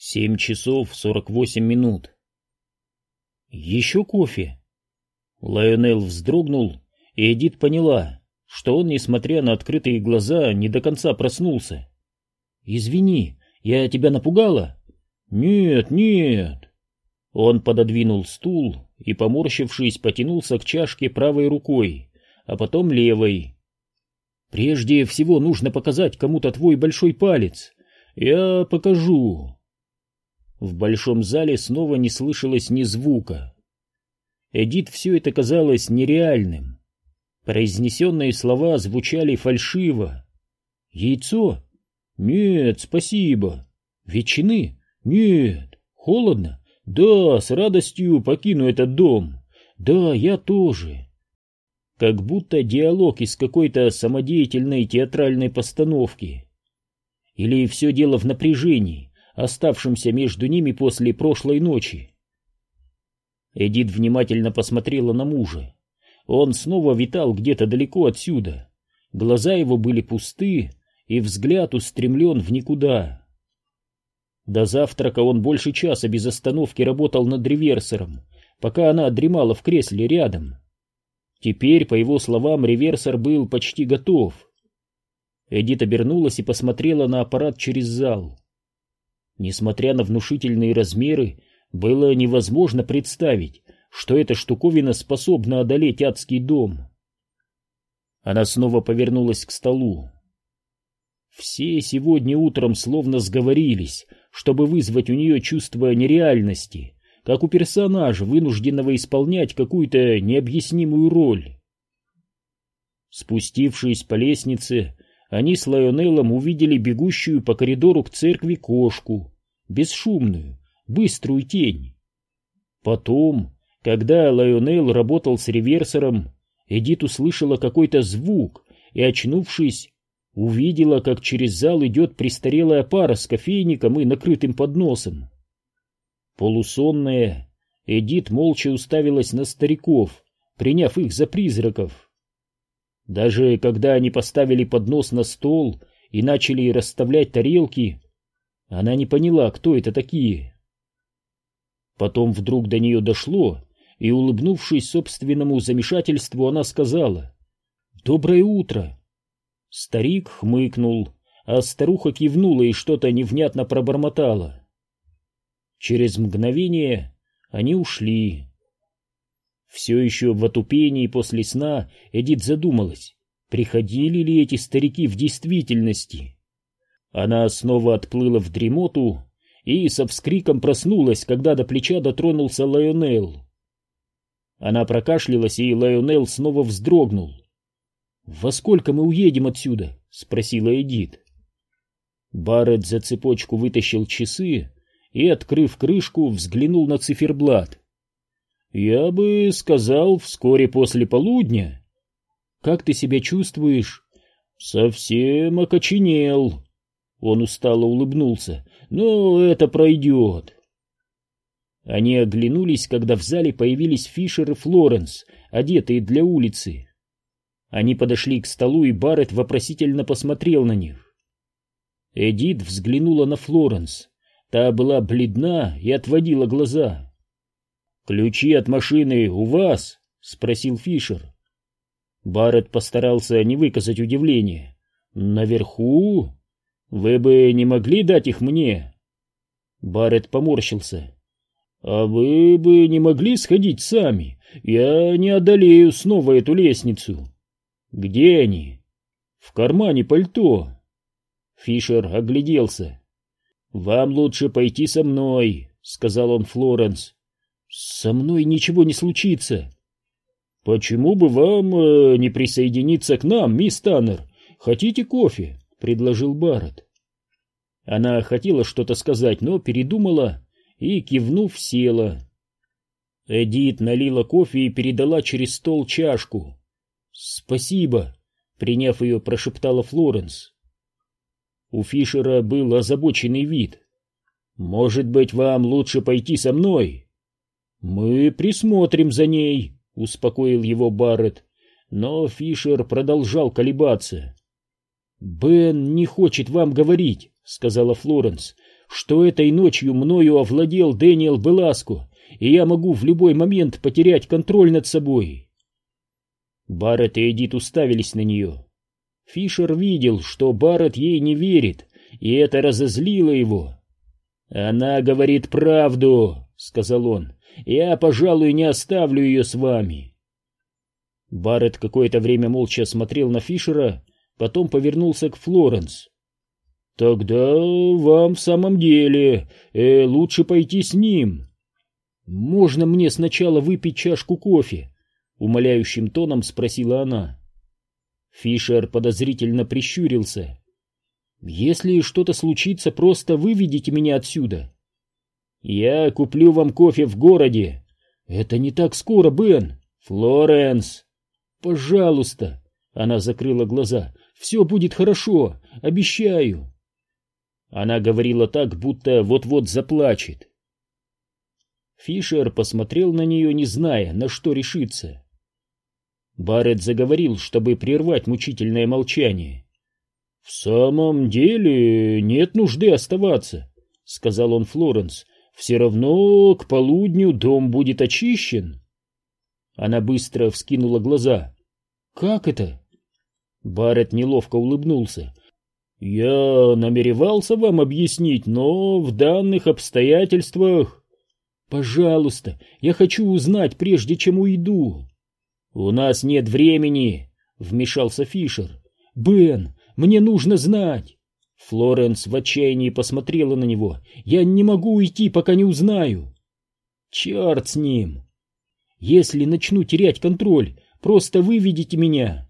Семь часов сорок восемь минут. Еще кофе? Лайонел вздрогнул, и Эдит поняла, что он, несмотря на открытые глаза, не до конца проснулся. «Извини, я тебя напугала?» «Нет, нет». Он пододвинул стул и, поморщившись, потянулся к чашке правой рукой, а потом левой. «Прежде всего нужно показать кому-то твой большой палец. Я покажу». В большом зале снова не слышалось ни звука. Эдит все это казалось нереальным. Произнесенные слова звучали фальшиво. «Яйцо? Нет, спасибо. Ветчины? Нет. Холодно? Да, с радостью покину этот дом. Да, я тоже». Как будто диалог из какой-то самодеятельной театральной постановки. Или все дело в напряжении оставшимся между ними после прошлой ночи. Эдит внимательно посмотрела на мужа. Он снова витал где-то далеко отсюда. Глаза его были пусты, и взгляд устремлен в никуда. До завтрака он больше часа без остановки работал над реверсором, пока она дремала в кресле рядом. Теперь, по его словам, реверсор был почти готов. Эдит обернулась и посмотрела на аппарат через зал. Несмотря на внушительные размеры, было невозможно представить, что эта штуковина способна одолеть адский дом. Она снова повернулась к столу. Все сегодня утром словно сговорились, чтобы вызвать у нее чувство нереальности, как у персонажа, вынужденного исполнять какую-то необъяснимую роль. Спустившись по лестнице, они с Лайонеллом увидели бегущую по коридору к церкви кошку, бесшумную, быструю тень. Потом, когда Лайонелл работал с реверсором, Эдит услышала какой-то звук и, очнувшись, увидела, как через зал идет престарелая пара с кофейником и накрытым подносом. Полусонная, Эдит молча уставилась на стариков, приняв их за призраков. Даже когда они поставили поднос на стол и начали расставлять тарелки, она не поняла, кто это такие. Потом вдруг до нее дошло, и, улыбнувшись собственному замешательству, она сказала «Доброе утро!». Старик хмыкнул, а старуха кивнула и что-то невнятно пробормотала. Через мгновение они ушли. Все еще в отупении после сна Эдит задумалась, приходили ли эти старики в действительности. Она снова отплыла в дремоту и со вскриком проснулась, когда до плеча дотронулся Лайонел. Она прокашлялась, и Лайонел снова вздрогнул. «Во сколько мы уедем отсюда?» — спросила Эдит. Барретт за цепочку вытащил часы и, открыв крышку, взглянул на циферблат. «Я бы сказал, вскоре после полудня». «Как ты себя чувствуешь?» «Совсем окоченел». Он устало улыбнулся. «Но это пройдет». Они оглянулись, когда в зале появились Фишер и Флоренс, одетые для улицы. Они подошли к столу, и Барретт вопросительно посмотрел на них. Эдит взглянула на Флоренс. Та была бледна и отводила глаза. «Ключи от машины у вас?» — спросил Фишер. Барретт постарался не выказать удивления. «Наверху? Вы бы не могли дать их мне?» Барретт поморщился. «А вы бы не могли сходить сами? Я не одолею снова эту лестницу». «Где они?» «В кармане пальто». Фишер огляделся. «Вам лучше пойти со мной», — сказал он Флоренс. «Со мной ничего не случится». «Почему бы вам э, не присоединиться к нам, мисс Таннер? Хотите кофе?» — предложил Барретт. Она хотела что-то сказать, но передумала и, кивнув, села. Эдит налила кофе и передала через стол чашку. «Спасибо», — приняв ее, прошептала Флоренс. У Фишера был озабоченный вид. «Может быть, вам лучше пойти со мной?» «Мы присмотрим за ней», — успокоил его Барретт. Но Фишер продолжал колебаться. «Бен не хочет вам говорить», — сказала Флоренс. что этой ночью мною овладел Дэниел Беласко, и я могу в любой момент потерять контроль над собой. Барретт и Эдит уставились на нее. Фишер видел, что Барретт ей не верит, и это разозлило его. «Она говорит правду», — сказал он. «Я, пожалуй, не оставлю ее с вами». Барретт какое-то время молча смотрел на Фишера, потом повернулся к Флоренс. «Тогда вам в самом деле э, лучше пойти с ним». «Можно мне сначала выпить чашку кофе?» — умоляющим тоном спросила она. Фишер подозрительно прищурился. «Если что-то случится, просто выведите меня отсюда». «Я куплю вам кофе в городе». «Это не так скоро, Бен». «Флоренс». «Пожалуйста». Она закрыла глаза. «Все будет хорошо, обещаю». Она говорила так, будто вот-вот заплачет. Фишер посмотрел на нее, не зная, на что решиться. Барретт заговорил, чтобы прервать мучительное молчание. «В самом деле нет нужды оставаться», — сказал он Флоренс. «Все равно к полудню дом будет очищен». Она быстро вскинула глаза. «Как это?» Барретт неловко улыбнулся. «Я намеревался вам объяснить, но в данных обстоятельствах...» «Пожалуйста, я хочу узнать, прежде чем уйду». «У нас нет времени», — вмешался Фишер. «Бен, мне нужно знать!» Флоренс в отчаянии посмотрела на него. «Я не могу уйти, пока не узнаю!» «Черт с ним! Если начну терять контроль, просто выведите меня!»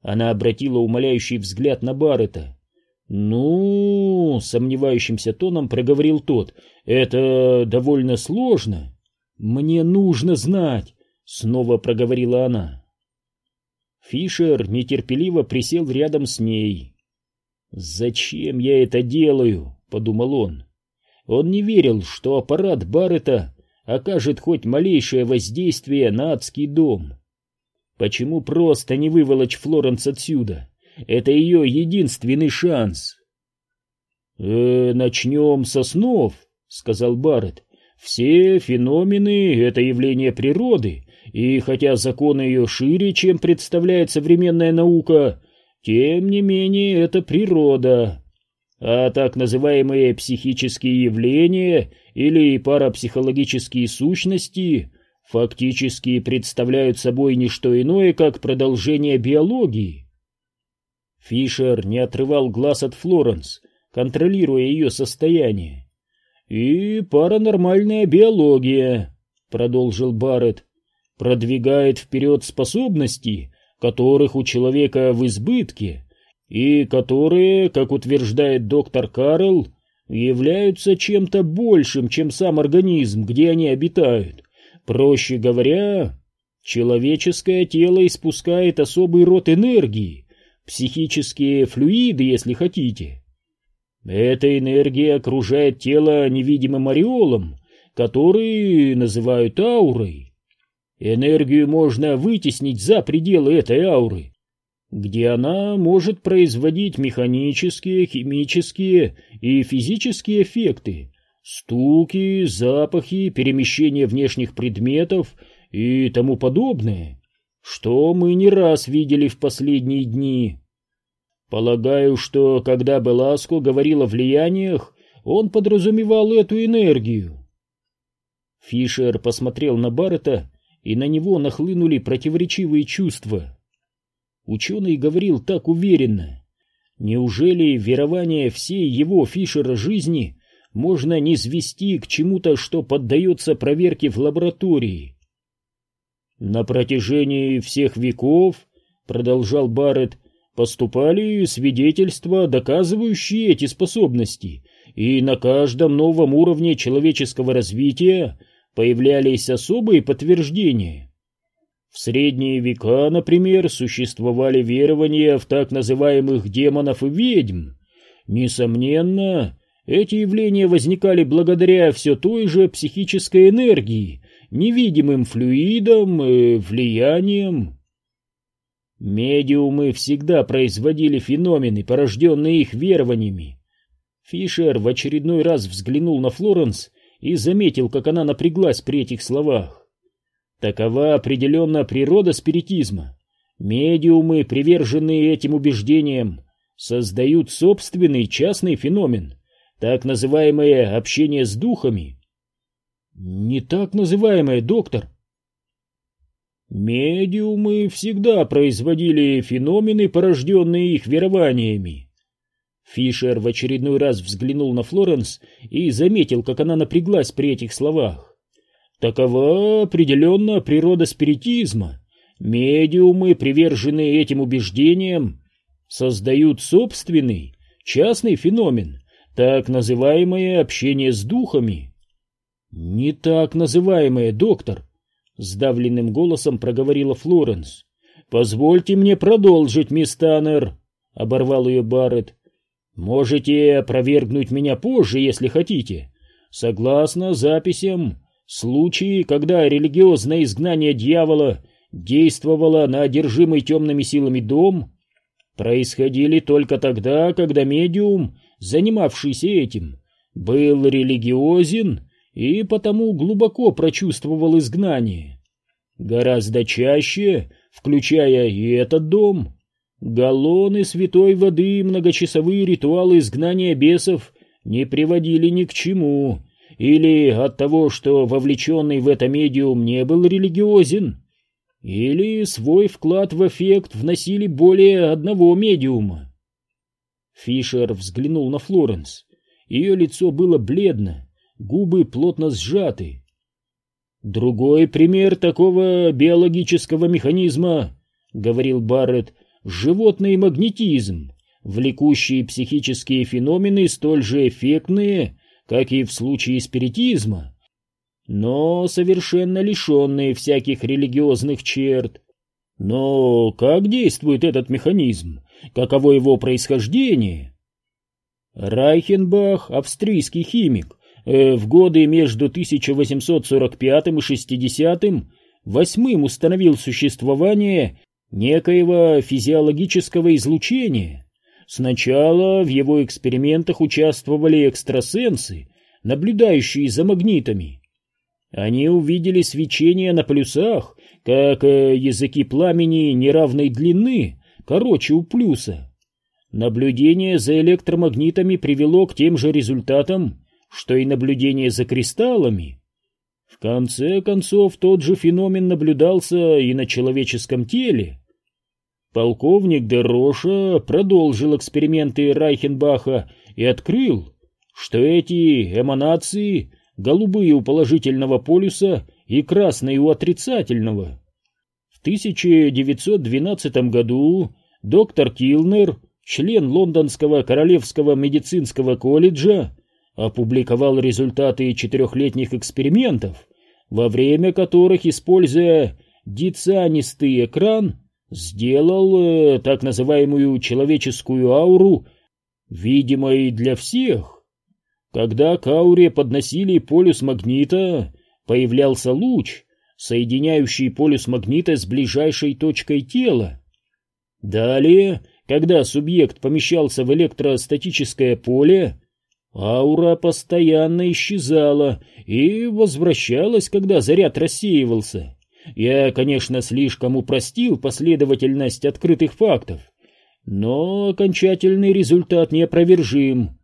Она обратила умоляющий взгляд на Баррета. «Ну...» — сомневающимся тоном проговорил тот. «Это довольно сложно. Мне нужно знать!» — снова проговорила она. Фишер нетерпеливо присел рядом с ней. «Зачем я это делаю?» — подумал он. Он не верил, что аппарат Баррета окажет хоть малейшее воздействие на адский дом. Почему просто не выволочь Флоренс отсюда? Это ее единственный шанс. «Э, «Начнем со снов», — сказал Барретт. «Все феномены — это явление природы, и хотя законы ее шире, чем представляет современная наука, тем не менее это природа. А так называемые психические явления или парапсихологические сущности фактически представляют собой не что иное, как продолжение биологии. Фишер не отрывал глаз от Флоренс, контролируя ее состояние. «И паранормальная биология», — продолжил Барретт, продвигает вперед способности, которых у человека в избытке, и которые, как утверждает доктор Карл, являются чем-то большим, чем сам организм, где они обитают. Проще говоря, человеческое тело испускает особый род энергии, психические флюиды, если хотите. Эта энергия окружает тело невидимым ореолом, который называют аурой. Энергию можно вытеснить за пределы этой ауры, где она может производить механические, химические и физические эффекты, стуки, запахи, перемещение внешних предметов и тому подобное, что мы не раз видели в последние дни. Полагаю, что когда Беласко говорил о влияниях, он подразумевал эту энергию. Фишер посмотрел на Баррета и на него нахлынули противоречивые чувства. Ученый говорил так уверенно. Неужели верование всей его Фишера жизни можно не свести к чему-то, что поддается проверке в лаборатории? На протяжении всех веков, продолжал Барретт, поступали свидетельства, доказывающие эти способности, и на каждом новом уровне человеческого развития появлялись особые подтверждения. В средние века, например, существовали верования в так называемых демонов и ведьм. Несомненно, эти явления возникали благодаря все той же психической энергии, невидимым флюидам и влияниям. Медиумы всегда производили феномены, порожденные их верованиями. Фишер в очередной раз взглянул на Флоренс и заметил, как она напряглась при этих словах. Такова определенно природа спиритизма. Медиумы, приверженные этим убеждениям, создают собственный частный феномен, так называемое общение с духами. Не так называемое, доктор. Медиумы всегда производили феномены, порожденные их верованиями. Фишер в очередной раз взглянул на Флоренс и заметил, как она напряглась при этих словах. Такова определенно природа спиритизма. Медиумы, приверженные этим убеждениям, создают собственный, частный феномен, так называемое общение с духами. Не так называемое, доктор, сдавленным голосом проговорила Флоренс. Позвольте мне продолжить, мисс Таннер, оборвал ее Барретт. Можете опровергнуть меня позже, если хотите. Согласно записям, случаи, когда религиозное изгнание дьявола действовало на одержимый темными силами дом, происходили только тогда, когда медиум, занимавшийся этим, был религиозен и потому глубоко прочувствовал изгнание. Гораздо чаще, включая и этот дом, Галлоны святой воды и многочасовые ритуалы изгнания бесов не приводили ни к чему, или от того, что вовлеченный в это медиум не был религиозен, или свой вклад в эффект вносили более одного медиума. Фишер взглянул на Флоренс. Ее лицо было бледно, губы плотно сжаты. «Другой пример такого биологического механизма», — говорил Барретт, животный магнетизм, влекущие психические феномены столь же эффектные, как и в случае спиритизма, но совершенно лишенные всяких религиозных черт. Но как действует этот механизм? Каково его происхождение? Райхенбах, австрийский химик, э, в годы между 1845 и 60 восьмым установил существование некоего физиологического излучения. Сначала в его экспериментах участвовали экстрасенсы, наблюдающие за магнитами. Они увидели свечение на полюсах, как э, языки пламени неравной длины, короче у плюса. Наблюдение за электромагнитами привело к тем же результатам, что и наблюдение за кристаллами. В конце концов, тот же феномен наблюдался и на человеческом теле. Полковник Дероша продолжил эксперименты Райхенбаха и открыл, что эти эманации голубые у положительного полюса и красные у отрицательного. В 1912 году доктор Килнер, член Лондонского Королевского медицинского колледжа, опубликовал результаты четырехлетних экспериментов, во время которых, используя дицианистый экран, сделал э, так называемую человеческую ауру видимой для всех. Когда к ауре подносили полюс магнита, появлялся луч, соединяющий полюс магнита с ближайшей точкой тела. Далее, когда субъект помещался в электростатическое поле, аура постоянно исчезала и возвращалась, когда заряд рассеивался. Я, конечно, слишком упростил последовательность открытых фактов, но окончательный результат неопровержим.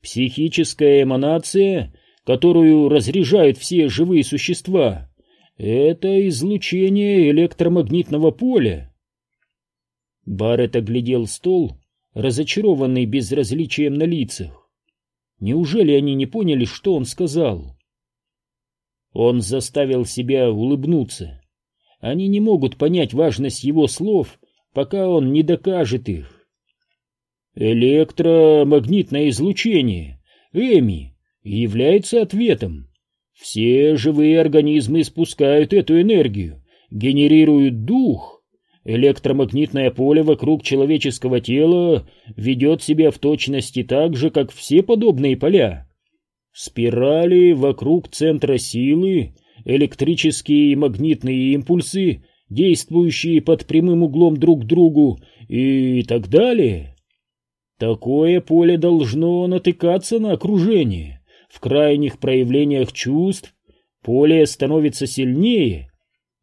Психическая эманация, которую разряжают все живые существа, это излучение электромагнитного поля. Барретт оглядел стол, разочарованный безразличием на лицах. Неужели они не поняли, что он сказал? Он заставил себя улыбнуться. Они не могут понять важность его слов, пока он не докажет их. Электромагнитное излучение, ЭМИ, является ответом. Все живые организмы испускают эту энергию, генерируют дух. Электромагнитное поле вокруг человеческого тела ведет себя в точности так же, как все подобные поля. Спирали вокруг центра силы, электрические и магнитные импульсы, действующие под прямым углом друг к другу и так далее. Такое поле должно натыкаться на окружение. В крайних проявлениях чувств поле становится сильнее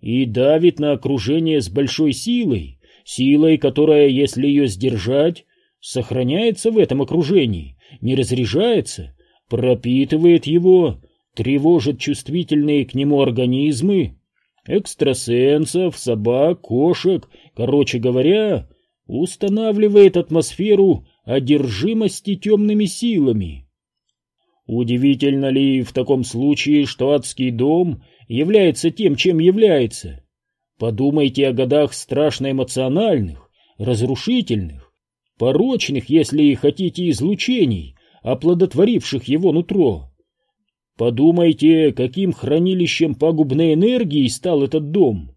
и давит на окружение с большой силой, силой, которая, если ее сдержать, сохраняется в этом окружении, не разряжается, пропитывает его, тревожит чувствительные к нему организмы, экстрасенсов, собак, кошек, короче говоря, устанавливает атмосферу одержимости темными силами. Удивительно ли в таком случае, что адский дом является тем, чем является? Подумайте о годах страшно эмоциональных, разрушительных, порочных, если хотите, излучений, оплодотворивших его нутро. Подумайте, каким хранилищем пагубной энергии стал этот дом.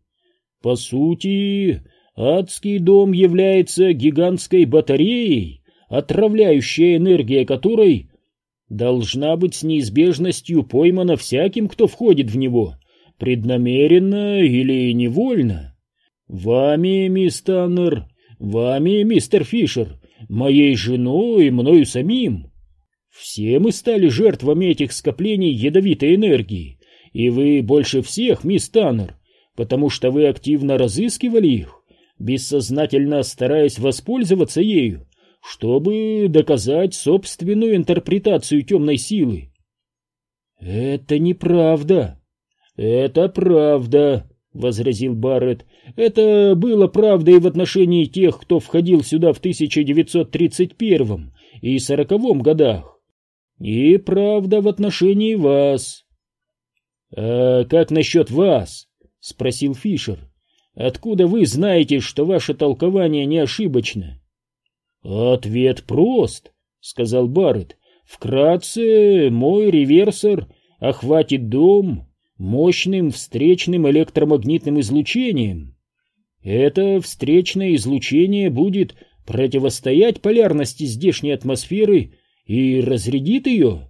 По сути, адский дом является гигантской батареей, отравляющая энергия которой должна быть с неизбежностью поймана всяким, кто входит в него, преднамеренно или невольно. Вами, мисс Таннер, вами, мистер Фишер, моей женой и мною самим. Все мы стали жертвами этих скоплений ядовитой энергии, и вы больше всех, мисс Таннер, потому что вы активно разыскивали их, бессознательно стараясь воспользоваться ею, чтобы доказать собственную интерпретацию темной силы. «Это неправда!» «Это правда!» — возразил Барретт. «Это было правдой в отношении тех, кто входил сюда в 1931 и 40 годах. И правда в отношении вас». «А как насчет вас?» — спросил Фишер. «Откуда вы знаете, что ваше толкование не ошибочно?» «Ответ прост», — сказал Барретт. «Вкратце, мой реверсор охватит дом мощным встречным электромагнитным излучением. Это встречное излучение будет противостоять полярности здешней атмосферы и разрядит ее.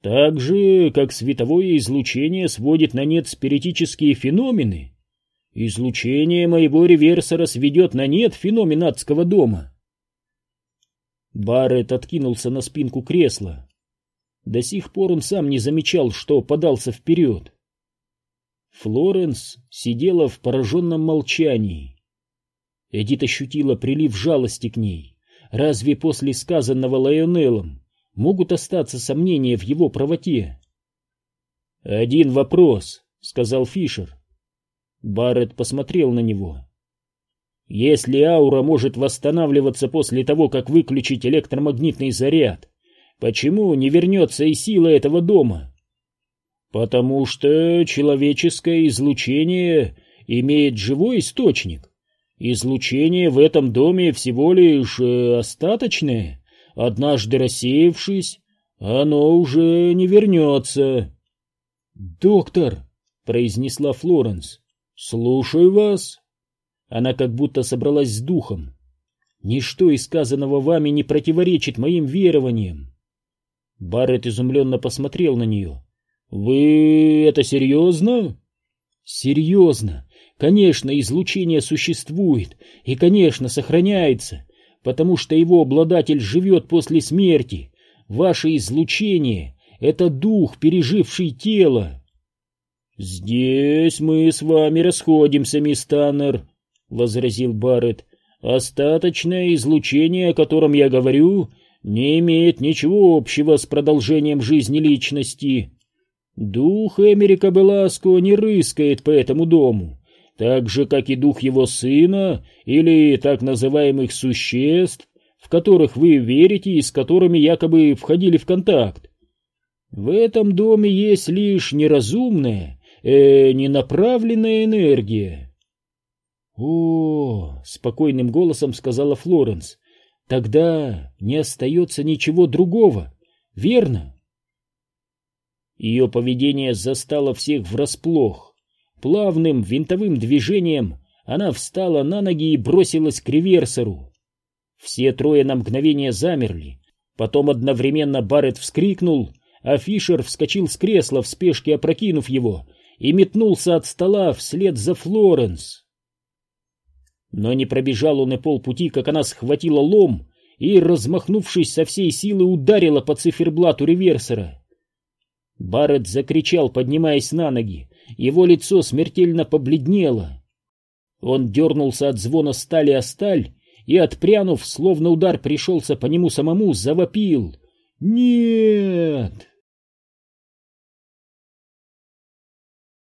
Так же, как световое излучение сводит на нет спиритические феномены, излучение моего реверсора сведет на нет феномен адского дома. Барретт откинулся на спинку кресла. До сих пор он сам не замечал, что подался вперед. Флоренс сидела в пораженном молчании. Эдит ощутила прилив жалости к ней. Разве после сказанного Лайонеллом могут остаться сомнения в его правоте? «Один вопрос», — сказал Фишер. Барретт посмотрел на него. Если аура может восстанавливаться после того, как выключить электромагнитный заряд, почему не вернется и сила этого дома? Потому что человеческое излучение имеет живой источник. Излучение в этом доме всего лишь э, остаточное. Однажды рассеявшись, оно уже не вернется. «Доктор», — произнесла Флоренс, — «слушаю вас». Она как будто собралась с духом. Ничто из сказанного вами не противоречит моим верованиям. Барретт изумленно посмотрел на нее. «Вы это серьезно?» «Серьезно. Конечно, излучение существует и, конечно, сохраняется, потому что его обладатель живет после смерти. Ваше излучение — это дух, переживший тело». «Здесь мы с вами расходимся, мисс Таннер», — возразил Барретт. «Остаточное излучение, о котором я говорю, не имеет ничего общего с продолжением жизни личности. Дух Эмерика Беласко не рыскает по этому дому, так же, как и дух его сына или так называемых существ, в которых вы верите и с которыми якобы входили в контакт. В этом доме есть лишь неразумная, э, ненаправленная энергия. «О, — спокойным голосом сказала Флоренс, — тогда не остается ничего другого, верно?» Ее поведение застало всех врасплох. Плавным винтовым движением она встала на ноги и бросилась к реверсору. Все трое на мгновение замерли. Потом одновременно Барретт вскрикнул, а Фишер вскочил с кресла в спешке, опрокинув его, и метнулся от стола вслед за Флоренс. Но не пробежал он и полпути, как она схватила лом и, размахнувшись со всей силы, ударила по циферблату реверсора. Барретт закричал, поднимаясь на ноги. Его лицо смертельно побледнело. Он дернулся от звона стали о сталь и, отпрянув, словно удар пришелся по нему самому, завопил. «Нет!»